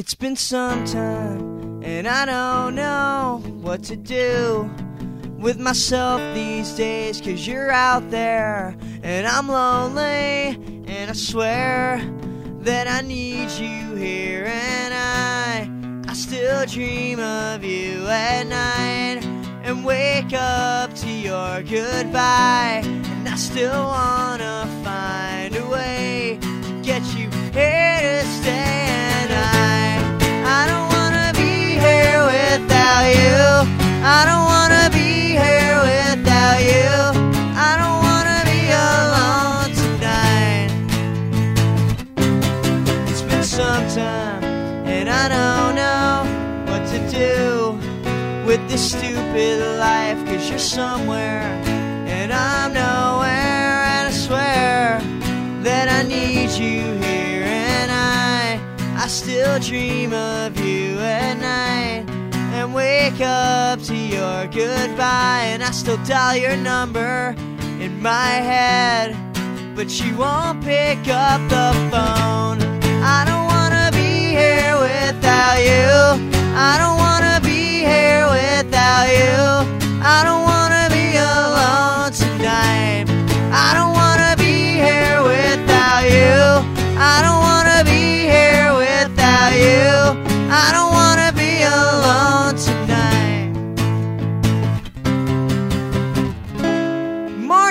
It's been some time, and I don't know what to do with myself these days. Cause you're out there, and I'm lonely, and I swear that I need you here. And I, I still dream of you at night, and wake up to your goodbye. Time, and I don't know what to do with this stupid life. Cause you're somewhere, and I'm nowhere. And I swear that I need you here, and I, I still dream of you at night and wake up to your goodbye. And I still dial your number in my head, but you won't pick up the phone. I don't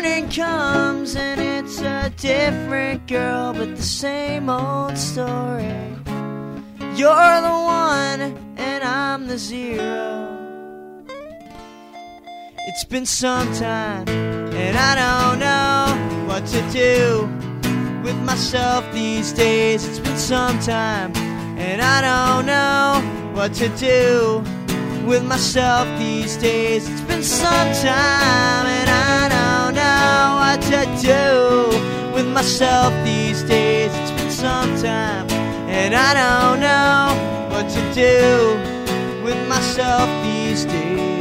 Morning comes and it's a different girl, but the same old story. You're the one and I'm the zero. It's been some time and I don't know what to do with myself these days. It's been some time and I don't know what to do with myself these days. It's been some time myself these days. It's been some time and I don't know what to do with myself these days.